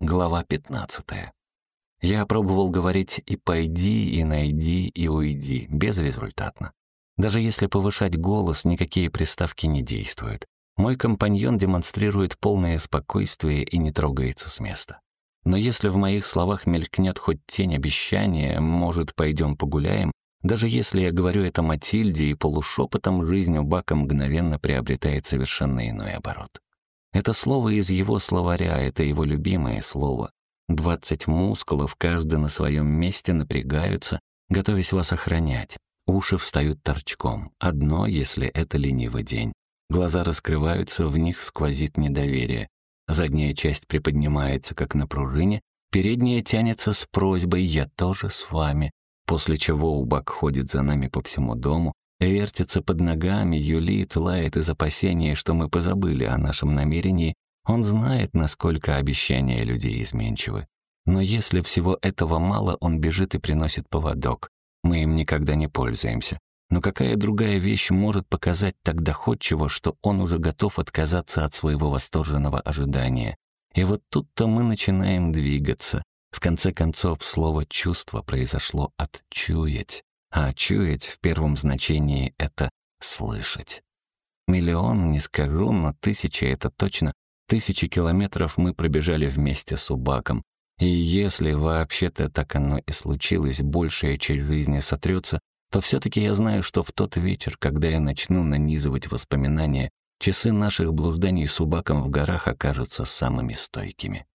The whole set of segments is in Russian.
Глава 15. Я пробовал говорить и «пойди», и «найди», и «уйди», безрезультатно. Даже если повышать голос, никакие приставки не действуют. Мой компаньон демонстрирует полное спокойствие и не трогается с места. Но если в моих словах мелькнет хоть тень обещания, может, пойдем погуляем, даже если я говорю это Матильде и полушепотом, жизнь у Бака мгновенно приобретает совершенно иной оборот. Это слово из его словаря, это его любимое слово. Двадцать мускулов, каждый на своем месте, напрягаются, готовясь вас охранять. Уши встают торчком. Одно, если это ленивый день. Глаза раскрываются, в них сквозит недоверие. Задняя часть приподнимается, как на пружине, передняя тянется с просьбой «Я тоже с вами», после чего Убак ходит за нами по всему дому, вертится под ногами, юлит, лает из опасения, что мы позабыли о нашем намерении. Он знает, насколько обещания людей изменчивы. Но если всего этого мало, он бежит и приносит поводок. Мы им никогда не пользуемся. Но какая другая вещь может показать так доходчиво, что он уже готов отказаться от своего восторженного ожидания? И вот тут-то мы начинаем двигаться. В конце концов, слово «чувство» произошло от «чуять». А чуять в первом значении — это слышать. Миллион, не скажу, но тысяча — это точно. Тысячи километров мы пробежали вместе с Убаком. И если вообще-то так оно и случилось, большая часть жизни сотрется, то все-таки я знаю, что в тот вечер, когда я начну нанизывать воспоминания, часы наших блужданий с Убаком в горах окажутся самыми стойкими.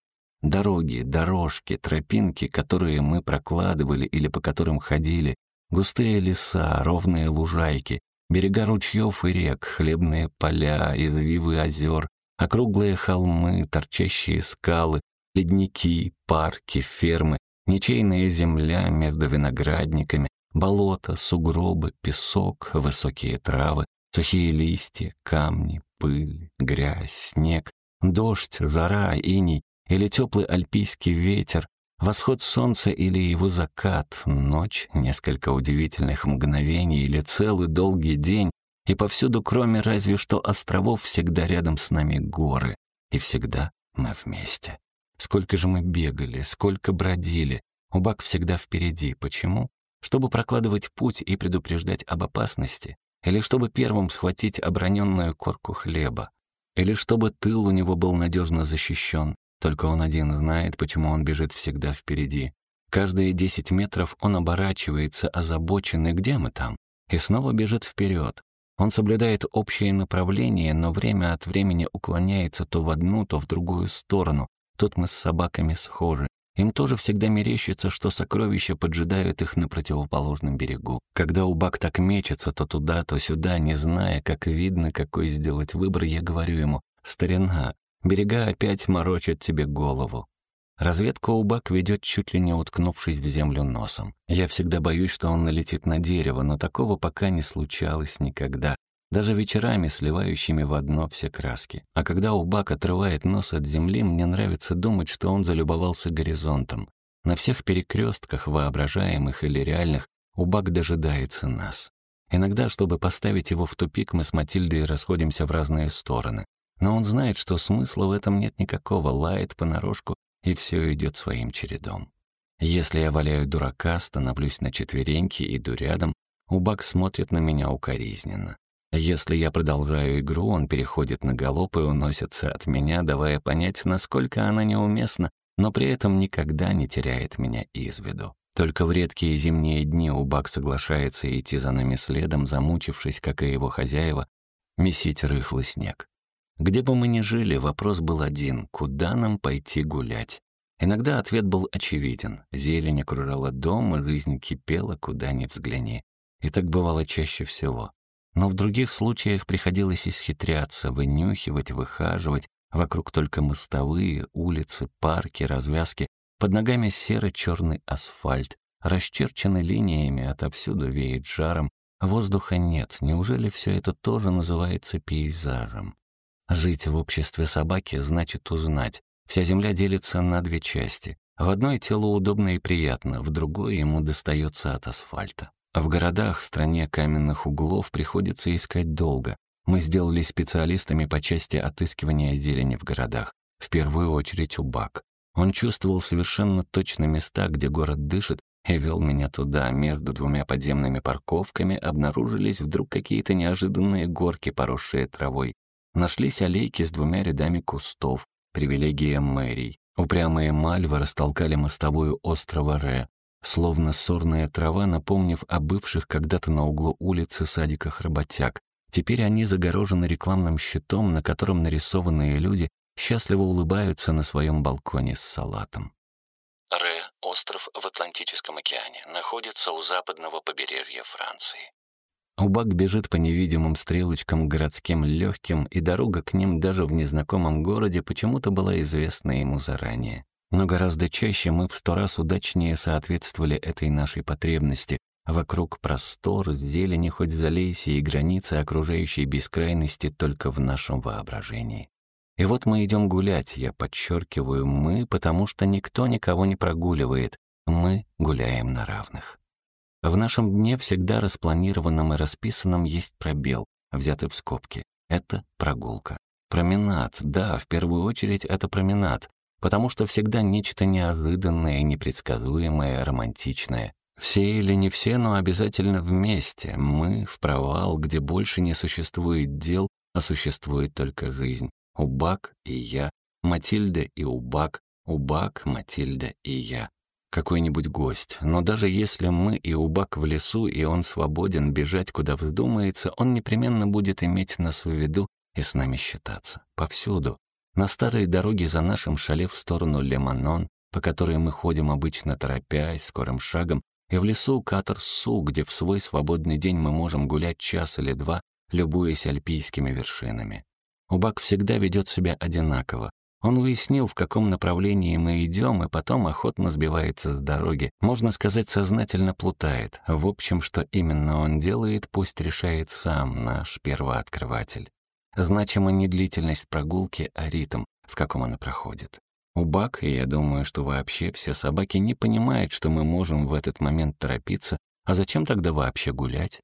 Дороги, дорожки, тропинки, которые мы прокладывали или по которым ходили, Густые леса, ровные лужайки, берега ручьев и рек, хлебные поля, извивы озер, округлые холмы, торчащие скалы, ледники, парки, фермы, ничейная земля между виноградниками, болота, сугробы, песок, высокие травы, сухие листья, камни, пыль, грязь, снег, дождь, жара, иней или теплый альпийский ветер, Восход солнца или его закат, ночь, несколько удивительных мгновений или целый долгий день, и повсюду, кроме разве что островов, всегда рядом с нами горы, и всегда мы вместе. Сколько же мы бегали, сколько бродили. Убак всегда впереди. Почему? Чтобы прокладывать путь и предупреждать об опасности? Или чтобы первым схватить оброненную корку хлеба? Или чтобы тыл у него был надежно защищен? Только он один знает, почему он бежит всегда впереди. Каждые десять метров он оборачивается, озабоченный, где мы там, и снова бежит вперед. Он соблюдает общее направление, но время от времени уклоняется то в одну, то в другую сторону. Тут мы с собаками схожи. Им тоже всегда мерещится, что сокровища поджидают их на противоположном берегу. Когда Убак так мечется то туда, то сюда, не зная, как видно, какой сделать выбор, я говорю ему, «Старина, Берега опять морочат тебе голову. Разведка Убак ведет чуть ли не уткнувшись в землю носом. Я всегда боюсь, что он налетит на дерево, но такого пока не случалось никогда. Даже вечерами, сливающими в одно все краски. А когда Убак отрывает нос от земли, мне нравится думать, что он залюбовался горизонтом. На всех перекрестках, воображаемых или реальных, Убак дожидается нас. Иногда, чтобы поставить его в тупик, мы с Матильдой расходимся в разные стороны. Но он знает, что смысла в этом нет никакого, лает понарошку, и все идет своим чередом. Если я валяю дурака, становлюсь на четвереньки, иду рядом, Убак смотрит на меня укоризненно. Если я продолжаю игру, он переходит на галоп и уносится от меня, давая понять, насколько она неуместна, но при этом никогда не теряет меня из виду. Только в редкие зимние дни Убак соглашается идти за нами следом, замучившись, как и его хозяева, месить рыхлый снег. Где бы мы ни жили, вопрос был один — куда нам пойти гулять? Иногда ответ был очевиден. Зелень окружала дом, и жизнь кипела, куда ни взгляни. И так бывало чаще всего. Но в других случаях приходилось исхитряться, вынюхивать, выхаживать, вокруг только мостовые, улицы, парки, развязки, под ногами серо-черный асфальт, расчерченный линиями, отовсюду веет жаром, воздуха нет, неужели все это тоже называется пейзажем? Жить в обществе собаки значит узнать. Вся земля делится на две части. В одной тело удобно и приятно, в другой ему достается от асфальта. В городах, стране каменных углов, приходится искать долго. Мы сделали специалистами по части отыскивания зелени в городах. В первую очередь Убак. Он чувствовал совершенно точно места, где город дышит, и вел меня туда. Между двумя подземными парковками обнаружились вдруг какие-то неожиданные горки, поросшие травой. Нашлись аллейки с двумя рядами кустов, привилегия мэрий. Упрямые мальвы растолкали мостовую острова Ре, словно сорная трава, напомнив о бывших когда-то на углу улицы садиках работяг. Теперь они загорожены рекламным щитом, на котором нарисованные люди счастливо улыбаются на своем балконе с салатом. Ре, остров в Атлантическом океане, находится у западного побережья Франции. Убак бежит по невидимым стрелочкам городским легким, и дорога к ним даже в незнакомом городе почему-то была известна ему заранее. Но гораздо чаще мы в сто раз удачнее соответствовали этой нашей потребности. Вокруг простор, зелени хоть залейся, и границы окружающей бескрайности только в нашем воображении. И вот мы идем гулять, я подчеркиваю «мы», потому что никто никого не прогуливает. Мы гуляем на равных. В нашем дне всегда распланированном и расписанном есть пробел, взятый в скобки. Это прогулка. Променад, да, в первую очередь это променад, потому что всегда нечто неожиданное, непредсказуемое, романтичное. Все или не все, но обязательно вместе. Мы в провал, где больше не существует дел, а существует только жизнь. Убак и я, Матильда и Убак, Убак, Матильда и я. Какой-нибудь гость. Но даже если мы и Убак в лесу, и он свободен бежать, куда вздумается, он непременно будет иметь нас в виду и с нами считаться. Повсюду. На старой дороге за нашим шале в сторону Леманон, по которой мы ходим обычно торопясь, скорым шагом, и в лесу Катар-Су, где в свой свободный день мы можем гулять час или два, любуясь альпийскими вершинами. Убак всегда ведет себя одинаково. Он уяснил, в каком направлении мы идем, и потом охотно сбивается с дороги. Можно сказать, сознательно плутает. В общем, что именно он делает, пусть решает сам наш первооткрыватель. Значима не длительность прогулки, а ритм, в каком она проходит. Убак, и я думаю, что вообще все собаки не понимают, что мы можем в этот момент торопиться, а зачем тогда вообще гулять?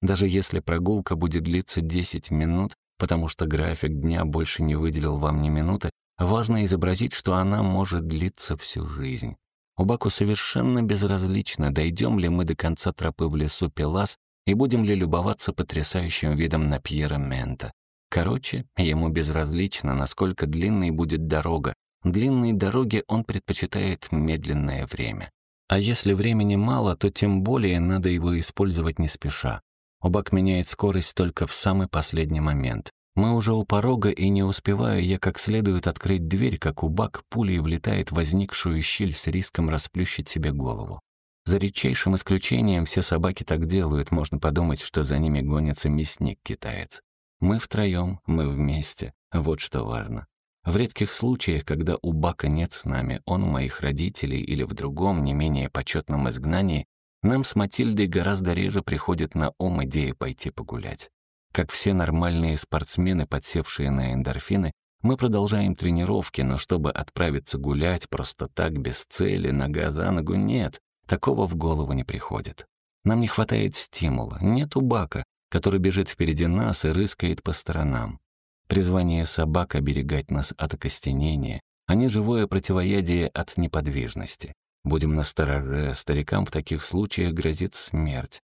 Даже если прогулка будет длиться 10 минут, потому что график дня больше не выделил вам ни минуты, важно изобразить, что она может длиться всю жизнь. У Баку совершенно безразлично, дойдем ли мы до конца тропы в лесу Пелас и будем ли любоваться потрясающим видом на Пьера Мента. Короче, ему безразлично, насколько длинной будет дорога. Длинной дороге он предпочитает медленное время. А если времени мало, то тем более надо его использовать не спеша. Убак меняет скорость только в самый последний момент. Мы уже у порога, и не успеваю я как следует открыть дверь, как Убак пулей влетает в возникшую щель с риском расплющить себе голову. За редчайшим исключением все собаки так делают, можно подумать, что за ними гонится мясник-китаец. Мы втроем, мы вместе, вот что важно. В редких случаях, когда у Бака нет с нами, он у моих родителей или в другом, не менее почетном изгнании, нам с Матильдой гораздо реже приходит на ум идея пойти погулять. Как все нормальные спортсмены, подсевшие на эндорфины, мы продолжаем тренировки, но чтобы отправиться гулять просто так, без цели, нога за ногу, нет, такого в голову не приходит. Нам не хватает стимула, нет убака, который бежит впереди нас и рыскает по сторонам. Призвание собак — оберегать нас от окостенения, а не живое противоядие от неподвижности. Будем настороже, старикам в таких случаях грозит смерть.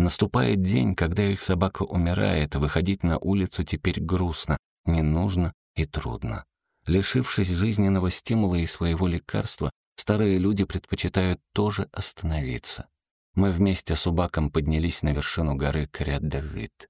Наступает день, когда их собака умирает, выходить на улицу теперь грустно, не нужно и трудно. Лишившись жизненного стимула и своего лекарства, старые люди предпочитают тоже остановиться. Мы вместе с Убаком поднялись на вершину горы Кряддажит.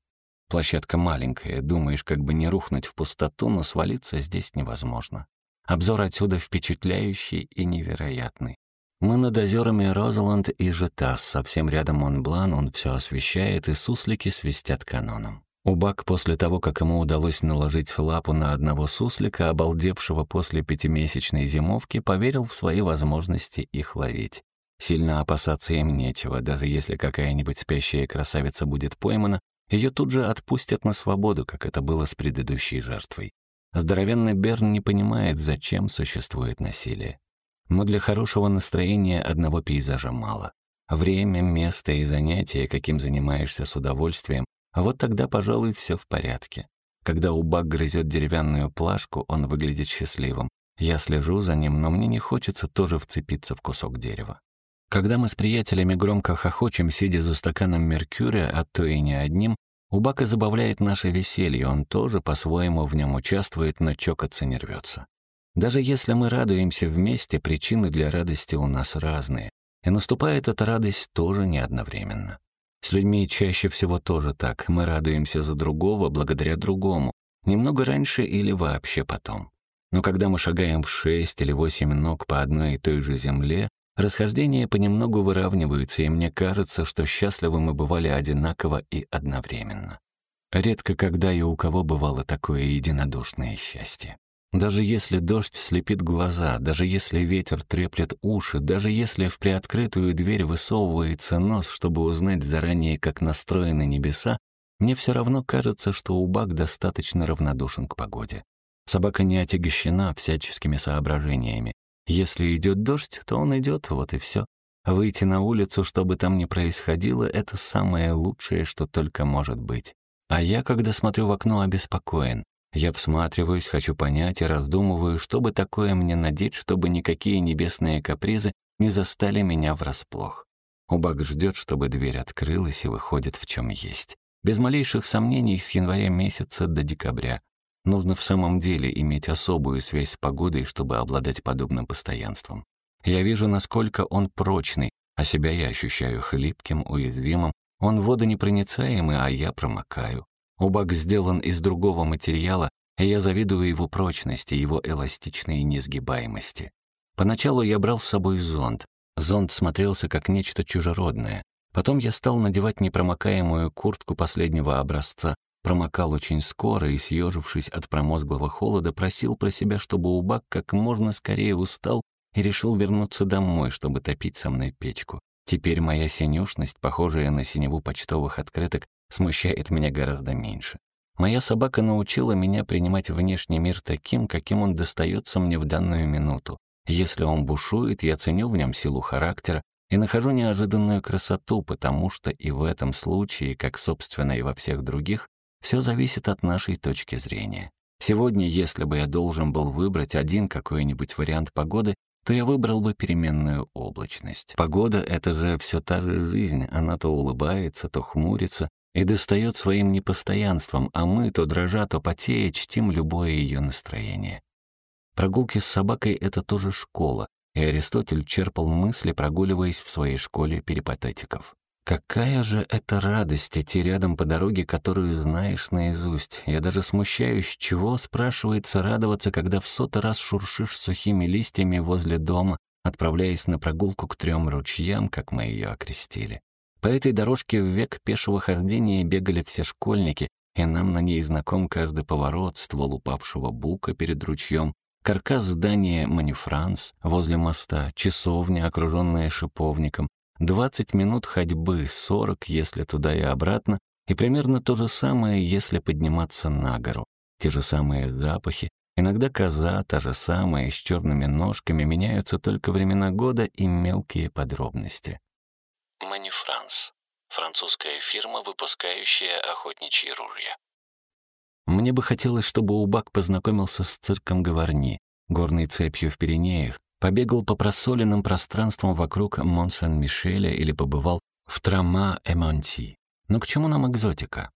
Площадка маленькая, думаешь, как бы не рухнуть в пустоту, но свалиться здесь невозможно. Обзор отсюда впечатляющий и невероятный. Мы над озерами Розаланд и Жетас, совсем рядом Монблан, он все освещает, и суслики свистят каноном. Убак после того, как ему удалось наложить лапу на одного суслика, обалдевшего после пятимесячной зимовки, поверил в свои возможности их ловить. Сильно опасаться им нечего, даже если какая-нибудь спящая красавица будет поймана, ее тут же отпустят на свободу, как это было с предыдущей жертвой. Здоровенный Берн не понимает, зачем существует насилие. Но для хорошего настроения одного пейзажа мало. Время, место и занятие, каким занимаешься с удовольствием, а вот тогда, пожалуй, все в порядке. Когда убак грызет деревянную плашку, он выглядит счастливым. Я слежу за ним, но мне не хочется тоже вцепиться в кусок дерева. Когда мы с приятелями громко хохочем, сидя за стаканом Меркурия, а то и не одним, у Бака забавляет наше веселье, он тоже по-своему в нем участвует, но чокаться не рвется. Даже если мы радуемся вместе, причины для радости у нас разные, и наступает эта радость тоже не одновременно. С людьми чаще всего тоже так, мы радуемся за другого благодаря другому, немного раньше или вообще потом. Но когда мы шагаем в шесть или восемь ног по одной и той же земле, Расхождения понемногу выравниваются, и мне кажется, что счастливы мы бывали одинаково и одновременно. Редко когда и у кого бывало такое единодушное счастье. Даже если дождь слепит глаза, даже если ветер треплет уши, даже если в приоткрытую дверь высовывается нос, чтобы узнать заранее, как настроены небеса, мне все равно кажется, что Убак достаточно равнодушен к погоде. Собака не отягощена всяческими соображениями. Если идет дождь, то он идет, вот и все. Выйти на улицу, что бы там ни происходило, это самое лучшее, что только может быть. А я, когда смотрю в окно, обеспокоен. Я всматриваюсь, хочу понять и раздумываю, что бы такое мне надеть, чтобы никакие небесные капризы не застали меня врасплох. Убак ждет, чтобы дверь открылась и выходит в чем есть. Без малейших сомнений с января месяца до декабря. Нужно в самом деле иметь особую связь с погодой, чтобы обладать подобным постоянством. Я вижу, насколько он прочный, а себя я ощущаю хлипким, уязвимым. Он водонепроницаемый, а я промокаю. Убак сделан из другого материала, и я завидую его прочности, его эластичной несгибаемости. Поначалу я брал с собой зонт. Зонт смотрелся как нечто чужеродное. Потом я стал надевать непромокаемую куртку последнего образца, Промокал очень скоро и, съежившись от промозглого холода, просил про себя, чтобы Убак как можно скорее устал и решил вернуться домой, чтобы топить со мной печку. Теперь моя синюшность, похожая на синеву почтовых открыток, смущает меня гораздо меньше. Моя собака научила меня принимать внешний мир таким, каким он достается мне в данную минуту. Если он бушует, я ценю в нем силу характера и нахожу неожиданную красоту, потому что и в этом случае, как, собственно, и во всех других, все зависит от нашей точки зрения. Сегодня, если бы я должен был выбрать один какой-нибудь вариант погоды, то я выбрал бы переменную облачность. Погода — это же все та же жизнь, она то улыбается, то хмурится и достает своим непостоянством, а мы, то дрожа, то потея, чтим любое ее настроение. Прогулки с собакой — это тоже школа, и Аристотель черпал мысли, прогуливаясь в своей школе перипатетиков. Какая же это радость идти рядом по дороге, которую знаешь наизусть. Я даже смущаюсь, чего, спрашивается, радоваться, когда в сотый раз шуршишь сухими листьями возле дома, отправляясь на прогулку к трем ручьям, как мы ее окрестили. По этой дорожке в век пешего хождения бегали все школьники, и нам на ней знаком каждый поворот, ствол упавшего бука перед ручьем, каркас здания «Манифранс» возле моста, часовня, окруженная шиповником, 20 минут ходьбы, 40, если туда и обратно, и примерно то же самое, если подниматься на гору. Те же самые запахи, иногда коза, та же самая, с черными ножками, меняются только времена года и мелкие подробности. Манюфранс. Французская фирма, выпускающая охотничьи ружья. Мне бы хотелось, чтобы Убак познакомился с цирком Гаварни, горной цепью в Пиренеях, побегал по просоленным пространствам вокруг Мон-Сен-Мишеля или побывал в Трамаэмонти. Но к чему нам экзотика?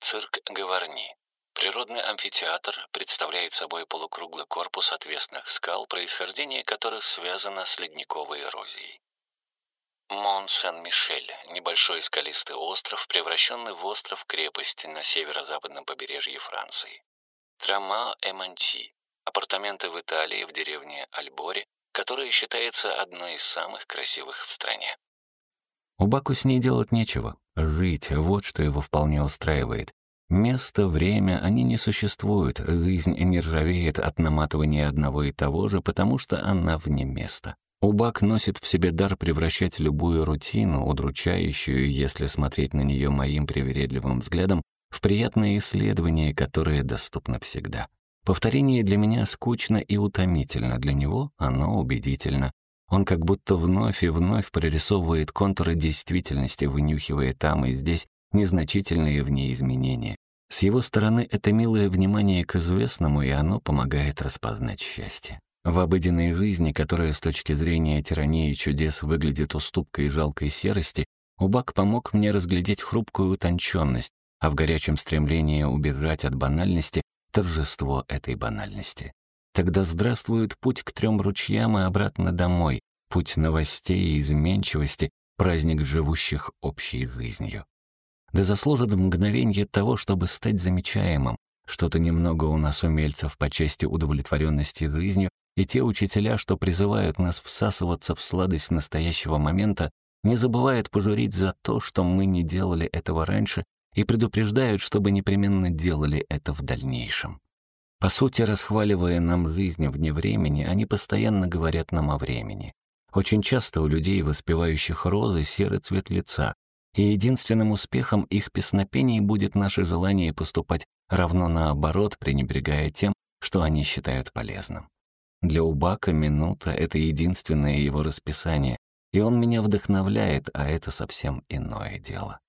Цирк Гаварни. Природный амфитеатр представляет собой полукруглый корпус отвесных скал, происхождение которых связано с ледниковой эрозией. Мон-Сен-Мишель – небольшой скалистый остров, превращенный в остров-крепость на северо-западном побережье Франции. Трама-Эмонти апартаменты в Италии, в деревне Альбори, которая считается одной из самых красивых в стране. У Баку с ней делать нечего. Жить — вот что его вполне устраивает. Место, время, они не существуют. Жизнь не ржавеет от наматывания одного и того же, потому что она вне места. Убак носит в себе дар превращать любую рутину, удручающую, если смотреть на нее моим привередливым взглядом, в приятное исследование, которое доступно всегда. Повторение для меня скучно и утомительно, для него оно убедительно. Он как будто вновь и вновь прорисовывает контуры действительности, вынюхивая там и здесь незначительные в ней изменения. С его стороны это милое внимание к известному, и оно помогает распознать счастье. В обыденной жизни, которая с точки зрения тирании чудес выглядит уступкой и жалкой серости, Убак помог мне разглядеть хрупкую утонченность, а в горячем стремлении убежать от банальности — торжество этой банальности. Тогда здравствует путь к трем ручьям и обратно домой, путь новостей и изменчивости, праздник живущих общей жизнью. Да заслужит мгновенье того, чтобы стать замечаемым. Что-то немного у нас умельцев по части удовлетворенности жизнью, и те учителя, что призывают нас всасываться в сладость настоящего момента, не забывают пожурить за то, что мы не делали этого раньше, и предупреждают, чтобы непременно делали это в дальнейшем. По сути, расхваливая нам жизнь вне времени, они постоянно говорят нам о времени. Очень часто у людей, воспевающих розы, серый цвет лица, и единственным успехом их песнопений будет наше желание поступать равно наоборот, пренебрегая тем, что они считают полезным. Для Убака минута — это единственное его расписание, и он меня вдохновляет, а это совсем иное дело.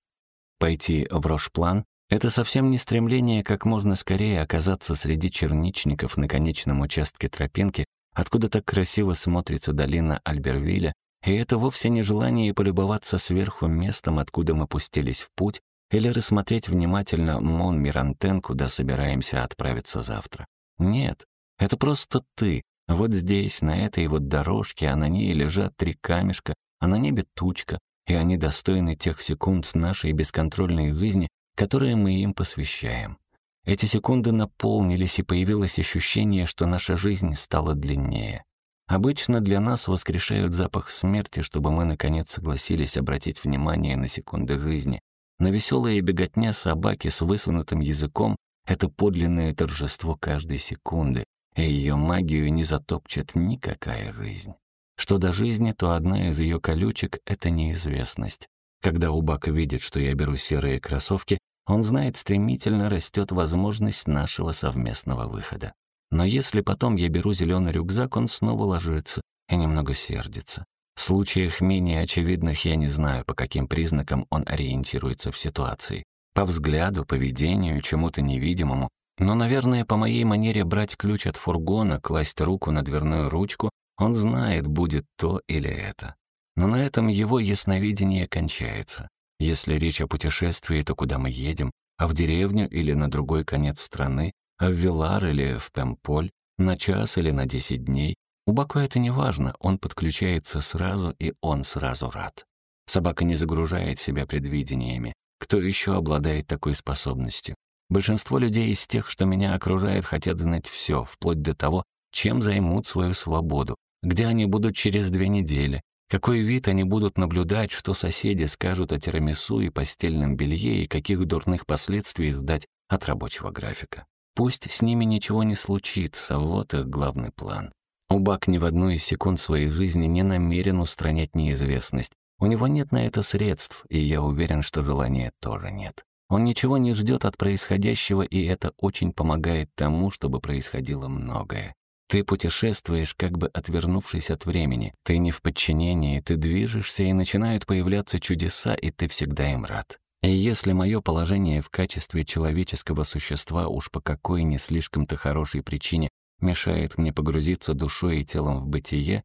Пойти в Рошплан — это совсем не стремление как можно скорее оказаться среди черничников на конечном участке тропинки, откуда так красиво смотрится долина Альбервилля, и это вовсе не желание полюбоваться сверху местом, откуда мы пустились в путь, или рассмотреть внимательно Мон Мирантен, куда собираемся отправиться завтра. Нет, это просто ты. Вот здесь, на этой вот дорожке, а на ней лежат три камешка, а на небе тучка, и они достойны тех секунд нашей бесконтрольной жизни, которые мы им посвящаем. Эти секунды наполнились, и появилось ощущение, что наша жизнь стала длиннее. Обычно для нас воскрешают запах смерти, чтобы мы, наконец, согласились обратить внимание на секунды жизни. Но веселая беготня собаки с высунутым языком — это подлинное торжество каждой секунды, и ее магию не затопчет никакая жизнь. Что до жизни, то одна из ее колючек — это неизвестность. Когда Убака видит, что я беру серые кроссовки, он знает, стремительно растет возможность нашего совместного выхода. Но если потом я беру зеленый рюкзак, он снова ложится и немного сердится. В случаях менее очевидных я не знаю, по каким признакам он ориентируется в ситуации. По взгляду, поведению, чему-то невидимому. Но, наверное, по моей манере брать ключ от фургона, класть руку на дверную ручку, он знает, будет то или это. Но на этом его ясновидение кончается. Если речь о путешествии, то куда мы едем? А в деревню или на другой конец страны? А в Вилар или в Темполь? На час или на десять дней? У Баку это не важно, он подключается сразу, и он сразу рад. Собака не загружает себя предвидениями. Кто еще обладает такой способностью? Большинство людей из тех, что меня окружают, хотят знать все, вплоть до того, чем займут свою свободу, где они будут через две недели, какой вид они будут наблюдать, что соседи скажут о тирамису и постельном белье и каких дурных последствий ждать от рабочего графика. Пусть с ними ничего не случится, вот их главный план. Убак ни в одну из секунд своей жизни не намерен устранять неизвестность. У него нет на это средств, и я уверен, что желания тоже нет. Он ничего не ждет от происходящего, и это очень помогает тому, чтобы происходило многое. Ты путешествуешь, как бы отвернувшись от времени. Ты не в подчинении, ты движешься, и начинают появляться чудеса, и ты всегда им рад. И если мое положение в качестве человеческого существа уж по какой не слишком-то хорошей причине мешает мне погрузиться душой и телом в бытие,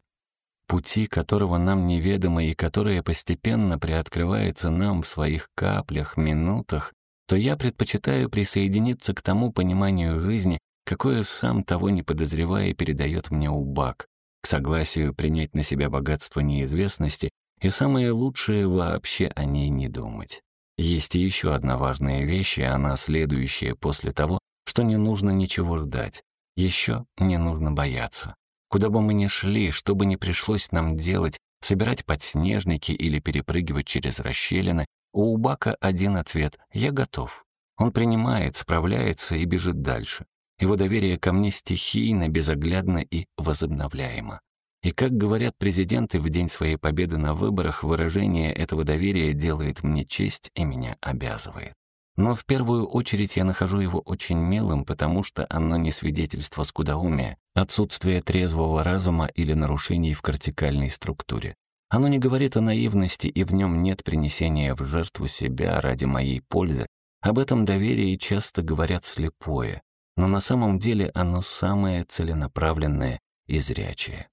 пути которого нам неведомы и которое постепенно приоткрывается нам в своих каплях, минутах, то я предпочитаю присоединиться к тому пониманию жизни, какое сам того не подозревая передает мне Убак, к согласию принять на себя богатство неизвестности и самое лучшее вообще о ней не думать. Есть и еще одна важная вещь, и она следующая после того, что не нужно ничего ждать. Еще не нужно бояться. Куда бы мы ни шли, что бы ни пришлось нам делать, собирать подснежники или перепрыгивать через расщелины, у Убака один ответ — «Я готов». Он принимает, справляется и бежит дальше. Его доверие ко мне стихийно, безоглядно и возобновляемо. И, как говорят президенты в день своей победы на выборах, выражение этого доверия делает мне честь и меня обязывает. Но в первую очередь я нахожу его очень милым, потому что оно не свидетельство скудоумия, отсутствия трезвого разума или нарушений в кортикальной структуре. Оно не говорит о наивности, и в нем нет принесения в жертву себя ради моей пользы, Об этом доверии часто говорят слепое, но на самом деле оно самое целенаправленное и зрячее.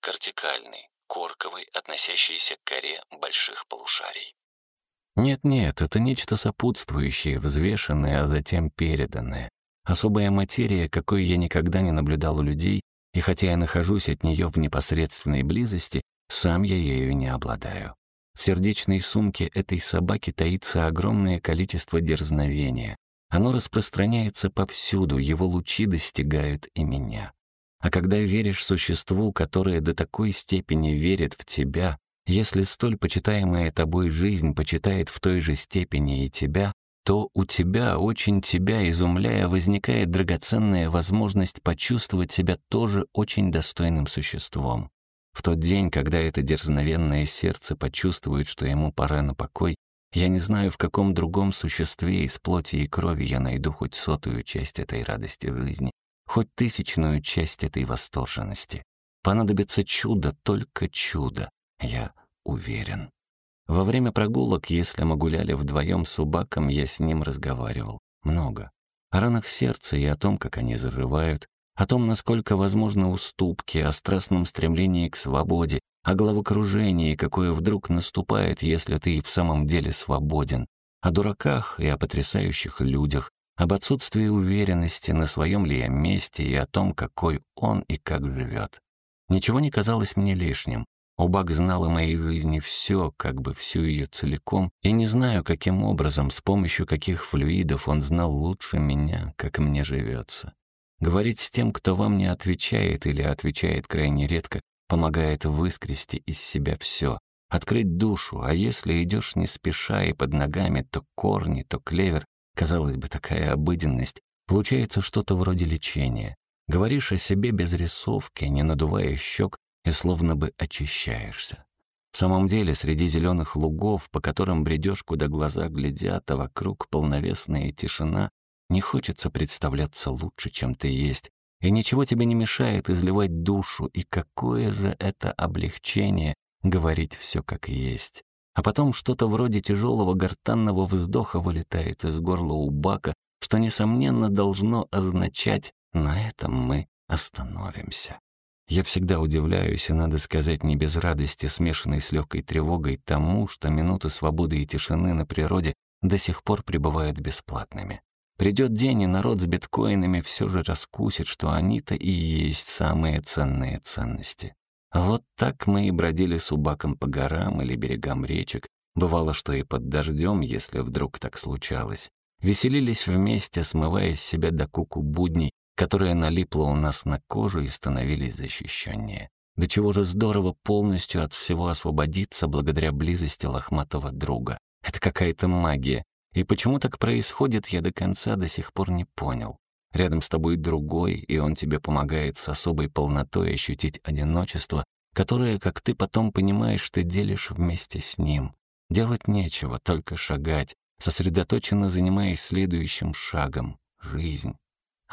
Кортикальный, корковый, относящийся к коре больших полушарий. Нет-нет, это нечто сопутствующее, взвешенное, а затем переданное. Особая материя, какой я никогда не наблюдал у людей, и хотя я нахожусь от нее в непосредственной близости, сам я ею не обладаю. В сердечной сумке этой собаки таится огромное количество дерзновения. Оно распространяется повсюду, его лучи достигают и меня. А когда веришь существу, которое до такой степени верит в тебя, если столь почитаемая тобой жизнь почитает в той же степени и тебя, то у тебя, очень тебя изумляя, возникает драгоценная возможность почувствовать себя тоже очень достойным существом. В тот день, когда это дерзновенное сердце почувствует, что ему пора на покой, я не знаю, в каком другом существе из плоти и крови я найду хоть сотую часть этой радости жизни, хоть тысячную часть этой восторженности. Понадобится чудо, только чудо, я уверен. Во время прогулок, если мы гуляли вдвоем с Убаком, я с ним разговаривал. Много. О ранах сердца и о том, как они заживают, о том, насколько возможны уступки, о страстном стремлении к свободе, о головокружении, какое вдруг наступает, если ты и в самом деле свободен, о дураках и о потрясающих людях, об отсутствии уверенности, на своем ли я месте и о том, какой он и как живет. Ничего не казалось мне лишним. Убак знал о моей жизни все, как бы всю ее целиком, и не знаю, каким образом, с помощью каких флюидов он знал лучше меня, как мне живется. Говорить с тем, кто вам не отвечает или отвечает крайне редко, помогает выскрести из себя все, открыть душу, а если идешь не спеша и под ногами то корни, то клевер, казалось бы, такая обыденность, получается что-то вроде лечения. Говоришь о себе без рисовки, не надувая щек, и словно бы очищаешься. В самом деле, среди зеленых лугов, по которым бредешь, куда глаза глядят, а вокруг полновесная тишина, не хочется представляться лучше, чем ты есть, и ничего тебе не мешает изливать душу, и какое же это облегчение говорить все как есть. А потом что-то вроде тяжелого гортанного вздоха вылетает из горла у бака, что, несомненно, должно означать «на этом мы остановимся». Я всегда удивляюсь, и, надо сказать, не без радости, смешанной с легкой тревогой, тому, что минуты свободы и тишины на природе до сих пор пребывают бесплатными. Придет день, и народ с биткоинами все же раскусит, что они-то и есть самые ценные ценности. Вот так мы и бродили с убаком по горам или берегам речек, бывало, что и под дождем, если вдруг так случалось. Веселились вместе, смывая с себя до куку будней, которая налипла у нас на кожу и становились защищеннее. До чего же здорово полностью от всего освободиться благодаря близости лохматого друга. Это какая-то магия, и почему так происходит, я до конца до сих пор не понял. Рядом с тобой другой, и он тебе помогает с особой полнотой ощутить одиночество, которое, как ты потом понимаешь, ты делишь вместе с ним. Делать нечего, только шагать, сосредоточенно занимаясь следующим шагом — жизнь.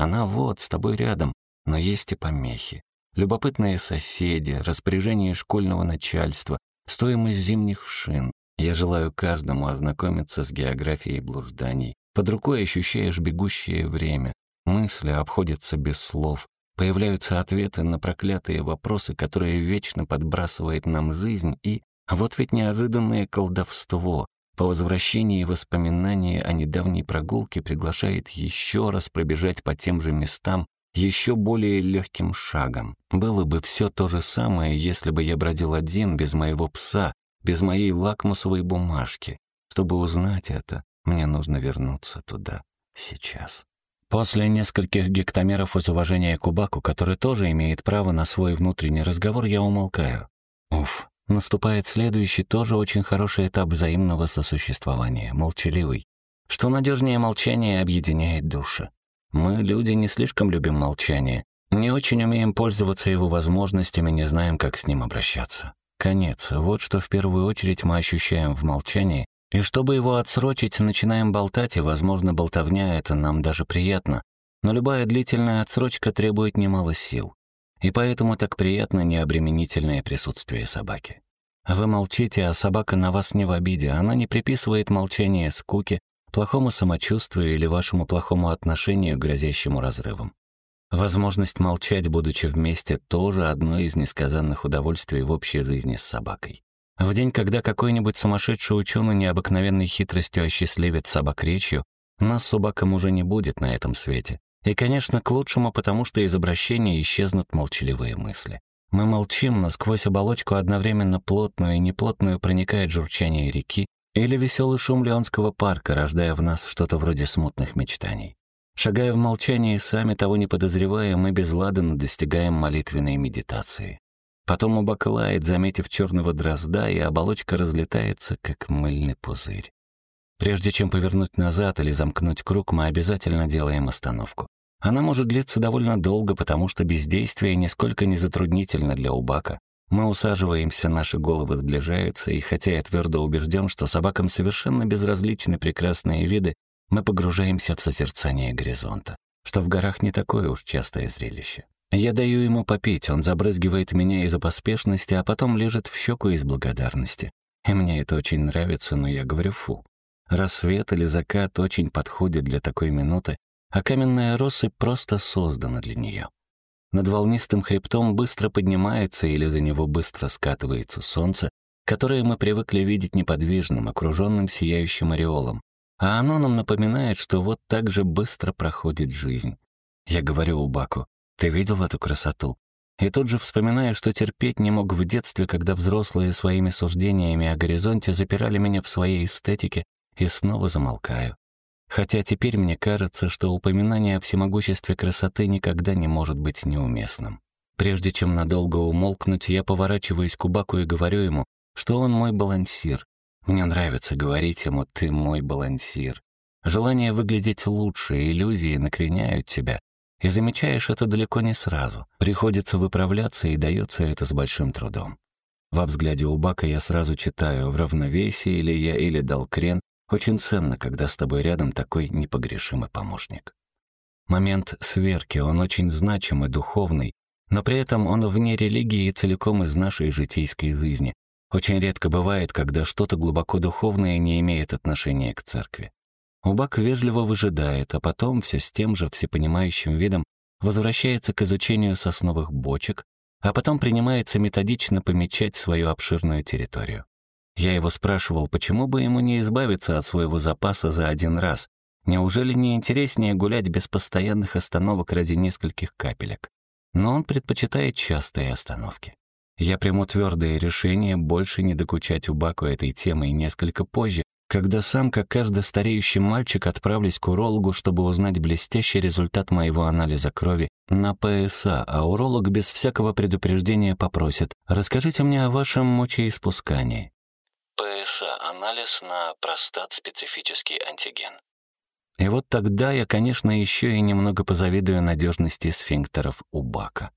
Она вот, с тобой рядом, но есть и помехи. Любопытные соседи, распоряжение школьного начальства, стоимость зимних шин, я желаю каждому ознакомиться с географией блужданий. Под рукой ощущаешь бегущее время. Мысли обходятся без слов. Появляются ответы на проклятые вопросы, которые вечно подбрасывает нам жизнь, и... Вот ведь неожиданное колдовство. По возвращении воспоминания о недавней прогулке приглашает еще раз пробежать по тем же местам, еще более легким шагом. Было бы все то же самое, если бы я бродил один, без моего пса, без моей лакмусовой бумажки. Чтобы узнать это, мне нужно вернуться туда сейчас. После нескольких гектомеров из уважения к Убаку, который тоже имеет право на свой внутренний разговор, я умолкаю. Уф, наступает следующий, тоже очень хороший этап взаимного сосуществования, молчаливый. Что надежнее молчание объединяет души. Мы, люди, не слишком любим молчание, не очень умеем пользоваться его возможностями, не знаем, как с ним обращаться. Конец. Вот что в первую очередь мы ощущаем в молчании, и чтобы его отсрочить, начинаем болтать, и, возможно, болтовня это нам даже приятно, но любая длительная отсрочка требует немало сил. И поэтому так приятно необременительное присутствие собаки. Вы молчите, а собака на вас не в обиде, она не приписывает молчание скуке, плохому самочувствию или вашему плохому отношению, грозящему разрывом. Возможность молчать, будучи вместе, тоже одно из несказанных удовольствий в общей жизни с собакой. В день, когда какой-нибудь сумасшедший ученый необыкновенной хитростью осчастливит собак речью, нас собакам уже не будет на этом свете. И, конечно, к лучшему, потому что из обращения исчезнут молчаливые мысли. Мы молчим, но сквозь оболочку одновременно плотную и неплотную проникает журчание реки или веселый шум Леонского парка, рождая в нас что-то вроде смутных мечтаний. Шагая в молчании, сами того не подозревая, мы безладно достигаем молитвенной медитации. Потом убак лает, заметив черного дрозда, и оболочка разлетается, как мыльный пузырь. Прежде чем повернуть назад или замкнуть круг, мы обязательно делаем остановку. Она может длиться довольно долго, потому что бездействие нисколько не затруднительно для убака. Мы усаживаемся, наши головы сближаются, и хотя я твердо убежден, что собакам совершенно безразличны прекрасные виды, мы погружаемся в созерцание горизонта, что в горах не такое уж частое зрелище. Я даю ему попить, он забрызгивает меня из-за поспешности, а потом лежит в щеку из благодарности. И мне это очень нравится, но я говорю фу. Рассвет или закат очень подходит для такой минуты, а каменная россыпь просто создана для нее. Над волнистым хребтом быстро поднимается или за него быстро скатывается солнце, которое мы привыкли видеть неподвижным, окруженным сияющим ореолом, а оно нам напоминает, что вот так же быстро проходит жизнь. Я говорю Убаку, ты видел эту красоту? И тут же вспоминаю, что терпеть не мог в детстве, когда взрослые своими суждениями о горизонте запирали меня в своей эстетике, и снова замолкаю. Хотя теперь мне кажется, что упоминание о всемогуществе красоты никогда не может быть неуместным. Прежде чем надолго умолкнуть, я поворачиваюсь к Убаку и говорю ему, что он мой балансир, мне нравится говорить ему «ты мой балансир». Желание выглядеть лучше, иллюзии накреняют тебя. И замечаешь это далеко не сразу. Приходится выправляться, и дается это с большим трудом. Во взгляде у Бака я сразу читаю «в равновесии» или «я» или «дал крен». Очень ценно, когда с тобой рядом такой непогрешимый помощник. Момент сверки, он очень значимый, духовный, но при этом он вне религии и целиком из нашей житейской жизни, очень редко бывает, когда что-то глубоко духовное не имеет отношения к церкви. Убак вежливо выжидает, а потом все с тем же всепонимающим видом возвращается к изучению сосновых бочек, а потом принимается методично помечать свою обширную территорию. Я его спрашивал, почему бы ему не избавиться от своего запаса за один раз. Неужели не интереснее гулять без постоянных остановок ради нескольких капелек? Но он предпочитает частые остановки. Я приму твердое решение больше не докучать Убаку этой темой несколько позже, когда сам, как каждый стареющий мальчик, отправлюсь к урологу, чтобы узнать блестящий результат моего анализа крови на ПСА, а уролог без всякого предупреждения попросит «Расскажите мне о вашем мочеиспускании». ПСА – анализ на простат-специфический антиген. И вот тогда я, конечно, еще и немного позавидую надежности сфинктеров Убака.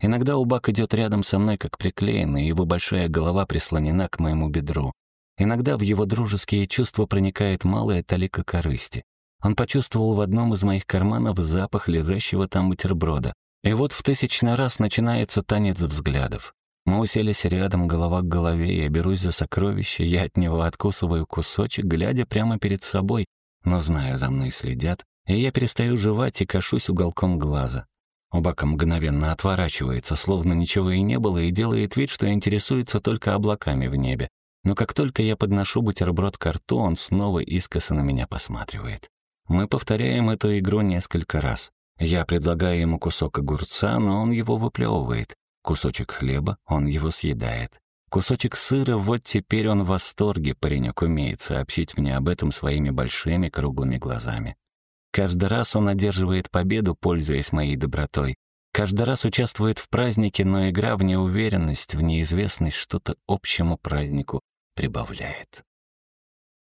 Иногда Убак идет рядом со мной как приклеенный, его большая голова прислонена к моему бедру. Иногда в его дружеские чувства проникает малая талика корысти. Он почувствовал в одном из моих карманов запах лежащего там бутерброда. И вот в тысячный раз начинается танец взглядов. Мы уселись рядом, голова к голове, я берусь за сокровище, я от него откусываю кусочек, глядя прямо перед собой, но знаю, за мной следят, и я перестаю жевать и кашусь уголком глаза. Убака мгновенно отворачивается, словно ничего и не было, и делает вид, что интересуется только облаками в небе. Но как только я подношу бутерброд к рту, он снова искоса на меня посматривает. Мы повторяем эту игру несколько раз. Я предлагаю ему кусок огурца, но он его выплевывает. Кусочек хлеба, он его съедает. Кусочек сыра, вот теперь он в восторге, паренек умеет сообщить мне об этом своими большими круглыми глазами. Каждый раз он одерживает победу, пользуясь моей добротой. Каждый раз участвует в празднике, но игра в неуверенность, в неизвестность что-то общему празднику прибавляет.